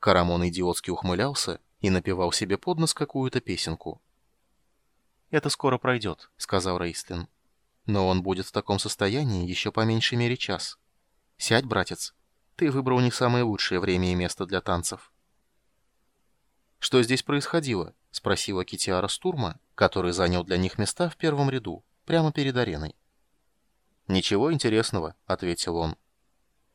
Карамон идиотски ухмылялся и напевал себе под нос какую-то песенку. «Это скоро пройдет», — сказал Рейслин. «Но он будет в таком состоянии еще по меньшей мере час. Сядь, братец. Ты выбрал не самое лучшее время и место для танцев». «Что здесь происходило?» — спросила Китиара Стурма, который занял для них места в первом ряду, прямо перед ареной. «Ничего интересного», — ответил он.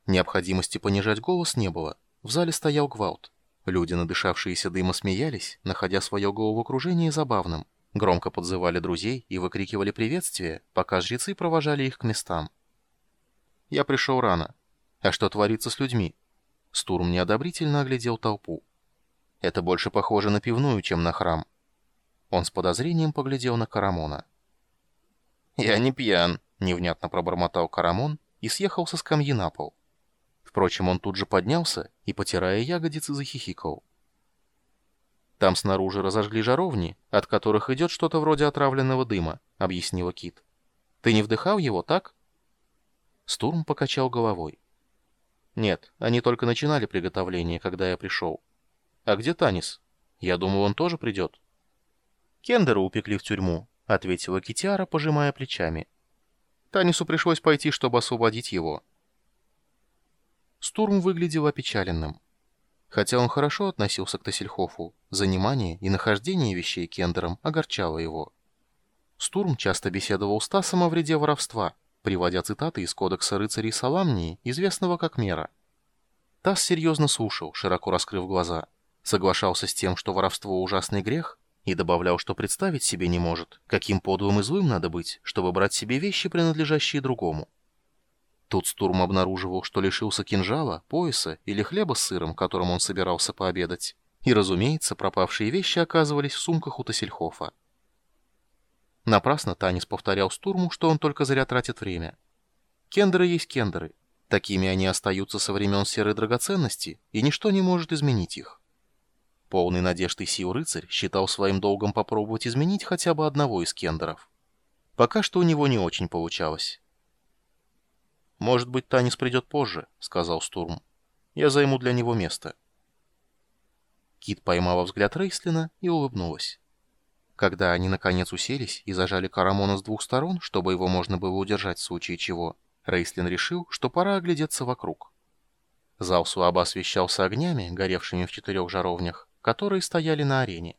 Необходимости понижать голос не было. В зале стоял гвалт. Люди, надышавшиеся дыма, смеялись, находя свое головокружение забавным. Громко подзывали друзей и выкрикивали приветствия, пока жрецы провожали их к местам. Я пришел рано. А что творится с людьми? Стурм неодобрительно оглядел толпу. Это больше похоже на пивную, чем на храм. Он с подозрением поглядел на Карамона. «Я не пьян», — невнятно пробормотал Карамон и съехал со скамьи на пол. Впрочем, он тут же поднялся и, потирая ягодицы, захихикал. «Там снаружи разожгли жаровни, от которых идет что-то вроде отравленного дыма», — объяснила Кит. «Ты не вдыхал его, так?» Стурм покачал головой. «Нет, они только начинали приготовление, когда я пришел. А где Танис? Я думаю, он тоже придет». «Кендера упекли в тюрьму», — ответила Китиара, пожимая плечами. Танису пришлось пойти, чтобы освободить его. Стурм выглядел опечаленным. Хотя он хорошо относился к Тассельхофу, занимание и нахождение вещей Кендером огорчало его. Стурм часто беседовал с Тассом о вреде воровства, приводя цитаты из кодекса рыцарей Саламнии, известного как Мера. Тасс серьезно слушал, широко раскрыв глаза, соглашался с тем, что воровство ужасный грех, и добавлял, что представить себе не может, каким подлым и злым надо быть, чтобы брать себе вещи, принадлежащие другому. Тут Стурм обнаруживал, что лишился кинжала, пояса или хлеба с сыром, которым он собирался пообедать. И, разумеется, пропавшие вещи оказывались в сумках у Тассельхофа. Напрасно Танис повторял Стурму, что он только зря тратит время. Кендеры есть кендеры. Такими они остаются со времен серой драгоценности, и ничто не может изменить их. Полный надежд и сил рыцарь считал своим долгом попробовать изменить хотя бы одного из кендеров. Пока что у него не очень получалось. «Может быть, Танис придет позже», — сказал Стурм. «Я займу для него место». Кит поймала взгляд Рейслина и улыбнулась. Когда они наконец уселись и зажали Карамона с двух сторон, чтобы его можно было удержать в случае чего, Рейслин решил, что пора оглядеться вокруг. Зал слабо освещался огнями, горевшими в четырех жаровнях, которые стояли на арене.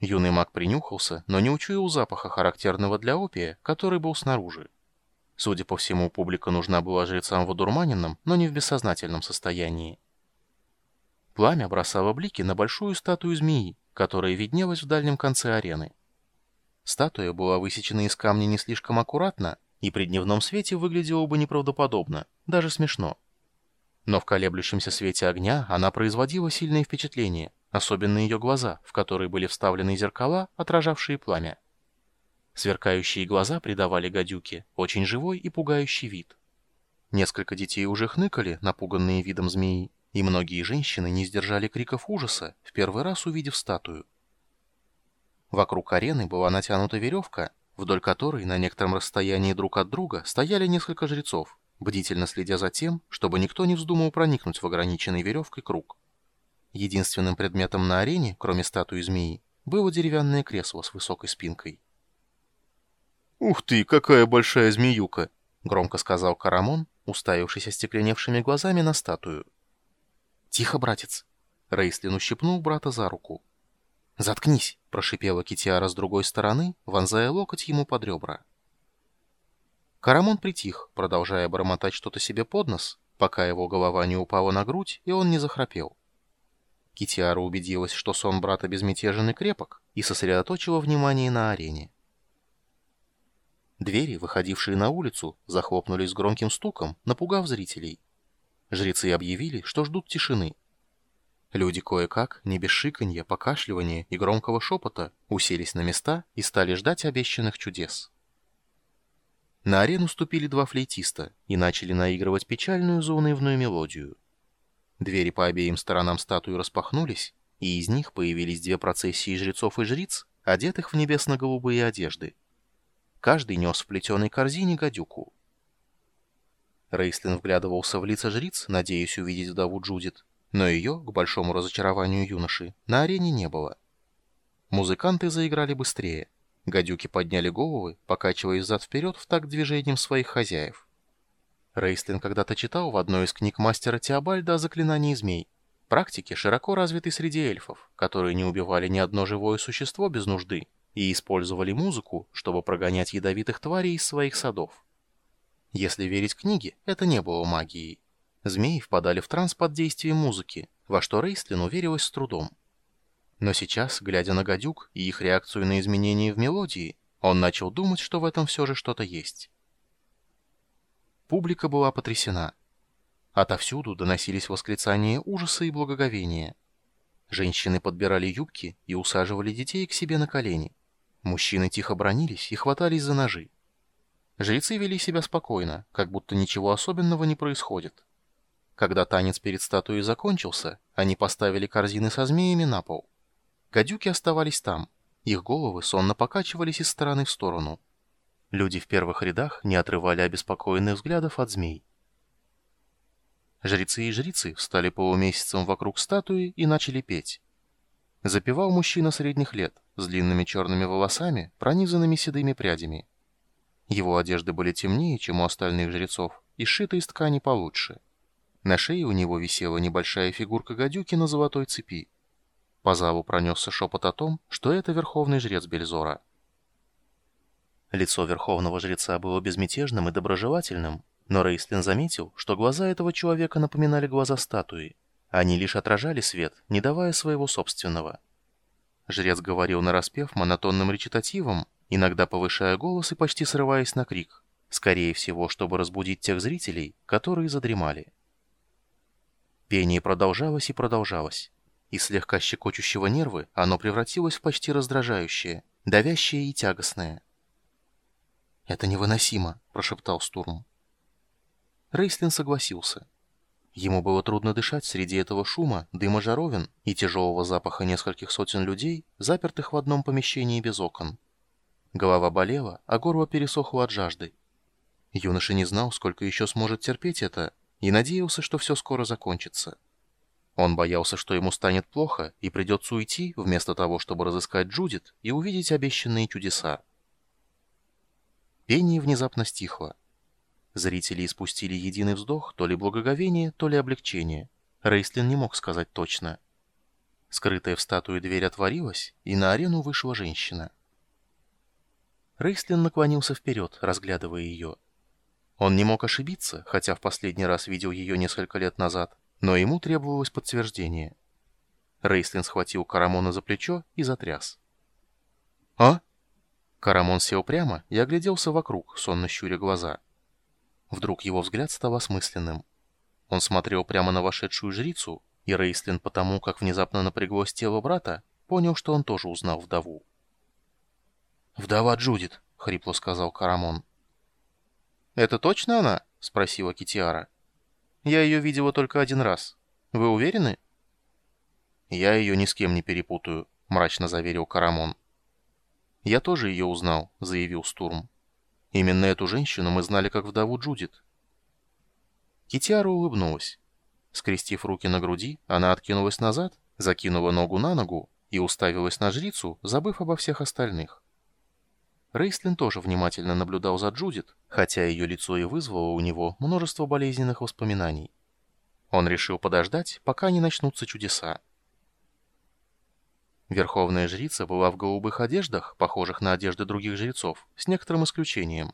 Юный маг принюхался, но не учуял запаха, характерного для опия, который был снаружи. Судя по всему, публика нужна была жрецам в одурманенном, но не в бессознательном состоянии. Пламя бросало блики на большую статую змеи, которая виднелась в дальнем конце арены. Статуя была высечена из камня не слишком аккуратно, и при дневном свете выглядела бы неправдоподобно, даже смешно. Но в колеблющемся свете огня она производила сильное впечатление, особенно ее глаза, в которые были вставлены зеркала, отражавшие пламя. Сверкающие глаза придавали гадюке очень живой и пугающий вид. Несколько детей уже хныкали, напуганные видом змеи, и многие женщины не сдержали криков ужаса, в первый раз увидев статую. Вокруг арены была натянута веревка, вдоль которой на некотором расстоянии друг от друга стояли несколько жрецов, бдительно следя за тем, чтобы никто не вздумал проникнуть в ограниченный веревкой круг. Единственным предметом на арене, кроме статуи змеи, было деревянное кресло с высокой спинкой. «Ух ты, какая большая змеюка!» — громко сказал Карамон, уставившись остекленевшими глазами на статую. «Тихо, братец!» — Рейслин ущипнул брата за руку. «Заткнись!» — прошипела Китиара с другой стороны, вонзая локоть ему под ребра. Карамон притих, продолжая бормотать что-то себе под нос, пока его голова не упала на грудь, и он не захрапел. Китиара убедилась, что сон брата безмятежен и крепок, и сосредоточила внимание на арене. Двери, выходившие на улицу, захлопнулись с громким стуком, напугав зрителей. Жрецы объявили, что ждут тишины. Люди кое-как, не без шиканья, покашливания и громкого шепота, уселись на места и стали ждать обещанных чудес. На арену ступили два флейтиста и начали наигрывать печальную заунывную мелодию. Двери по обеим сторонам статуи распахнулись, и из них появились две процессии жрецов и жриц, одетых в небесно-голубые одежды. Каждый нес в плетеной корзине гадюку. Рейслин вглядывался в лица жриц, надеясь увидеть вдову Джудит, но ее, к большому разочарованию юноши, на арене не было. Музыканты заиграли быстрее. Гадюки подняли головы, покачиваясь зад-вперед в такт движением своих хозяев. Рейслин когда-то читал в одной из книг мастера Теобальда о заклинании змей. Практики широко развиты среди эльфов, которые не убивали ни одно живое существо без нужды и использовали музыку, чтобы прогонять ядовитых тварей из своих садов. Если верить книге, это не было магией. Змеи впадали в транс под действием музыки, во что Рейслин уверилась с трудом. Но сейчас, глядя на гадюк и их реакцию на изменения в мелодии, он начал думать, что в этом все же что-то есть. Публика была потрясена. Отовсюду доносились восклицания ужаса и благоговения. Женщины подбирали юбки и усаживали детей к себе на колени. Мужчины тихо бронились и хватались за ножи. Жрецы вели себя спокойно, как будто ничего особенного не происходит. Когда танец перед статуей закончился, они поставили корзины со змеями на пол. Гадюки оставались там. Их головы сонно покачивались из стороны в сторону. Люди в первых рядах не отрывали обеспокоенных взглядов от змей. Жрецы и жрицы встали полумесяцем вокруг статуи и начали петь. Запевал мужчина средних лет, с длинными черными волосами, пронизанными седыми прядями. Его одежды были темнее, чем у остальных жрецов, и сшиты из ткани получше. На шее у него висела небольшая фигурка гадюки на золотой цепи. По залу пронесся шепот о том, что это верховный жрец Бельзора. Лицо верховного жреца было безмятежным и доброжелательным, но Рейслин заметил, что глаза этого человека напоминали глаза статуи. Они лишь отражали свет, не давая своего собственного. Жрец говорил нараспев монотонным речитативом, иногда повышая голос и почти срываясь на крик, скорее всего, чтобы разбудить тех зрителей, которые задремали. Пение продолжалось и продолжалось. Из слегка щекочущего нервы оно превратилось в почти раздражающее, давящее и тягостное. «Это невыносимо», — прошептал Стурм. Рейслин согласился. Ему было трудно дышать среди этого шума, дыма жаровин и тяжелого запаха нескольких сотен людей, запертых в одном помещении без окон. Голова болела, а горло пересохло от жажды. Юноша не знал, сколько еще сможет терпеть это, и надеялся, что все скоро закончится. Он боялся, что ему станет плохо и придется уйти, вместо того, чтобы разыскать Джудит и увидеть обещанные чудеса. Пение внезапно стихло. Зрители испустили единый вздох, то ли благоговение, то ли облегчение. Рейслин не мог сказать точно. Скрытая в статуе дверь отворилась, и на арену вышла женщина. Рейслин наклонился вперед, разглядывая ее. Он не мог ошибиться, хотя в последний раз видел ее несколько лет назад, но ему требовалось подтверждение. Рейслин схватил Карамона за плечо и затряс. «А?» Карамон сел прямо и огляделся вокруг, сонно щуря глаза. Вдруг его взгляд стал осмысленным. Он смотрел прямо на вошедшую жрицу, и Рейслин, потому как внезапно напряглось тело брата, понял, что он тоже узнал вдову. «Вдова Джудит», — хрипло сказал Карамон. «Это точно она?» — спросила Китиара. «Я ее видела только один раз. Вы уверены?» «Я ее ни с кем не перепутаю», — мрачно заверил Карамон. «Я тоже ее узнал», — заявил Стурм. «Именно эту женщину мы знали как вдову Джудит». Китиара улыбнулась. Скрестив руки на груди, она откинулась назад, закинула ногу на ногу и уставилась на жрицу, забыв обо всех остальных. Рейстлин тоже внимательно наблюдал за Джудит, хотя ее лицо и вызвало у него множество болезненных воспоминаний. Он решил подождать, пока не начнутся чудеса. Верховная жрица была в голубых одеждах, похожих на одежды других жрецов, с некоторым исключением.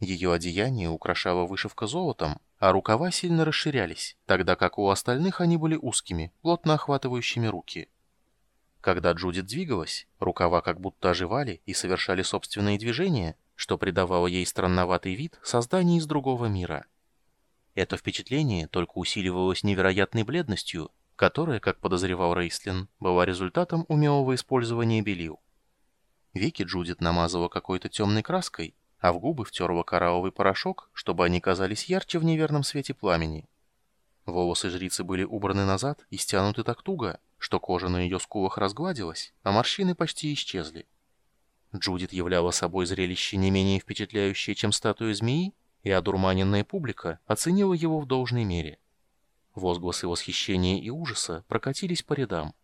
Ее одеяние украшала вышивка золотом, а рукава сильно расширялись, тогда как у остальных они были узкими, плотно охватывающими руки. Когда Джудит двигалась, рукава как будто оживали и совершали собственные движения, что придавало ей странноватый вид создания из другого мира. Это впечатление только усиливалось невероятной бледностью, которая, как подозревал Рейслин, была результатом умелого использования белил. Веки Джудит намазала какой-то темной краской, а в губы втерла коралловый порошок, чтобы они казались ярче в неверном свете пламени. Волосы жрицы были убраны назад и стянуты так туго, что кожа на ее скулах разгладилась, а морщины почти исчезли. Джудит являла собой зрелище не менее впечатляющее, чем статуя змеи, и одурманенная публика оценила его в должной мере. Возгласы восхищения и ужаса прокатились по рядам.